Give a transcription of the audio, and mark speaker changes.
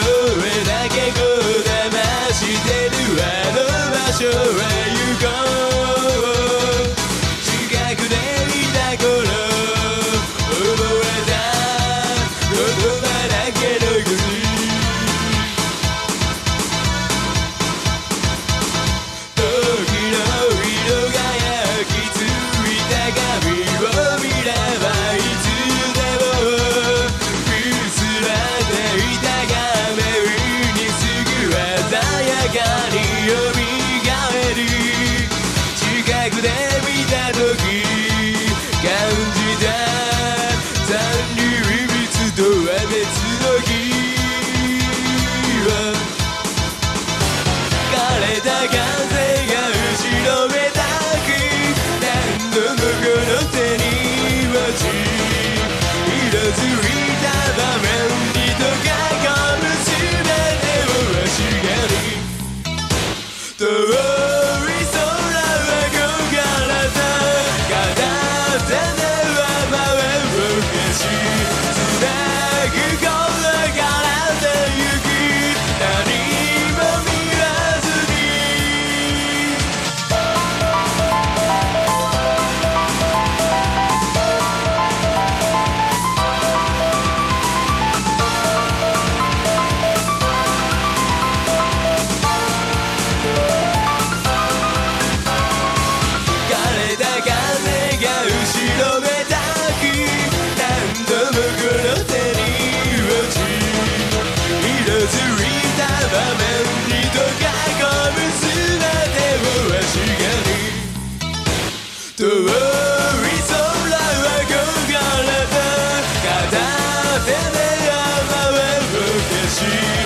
Speaker 1: go. the see.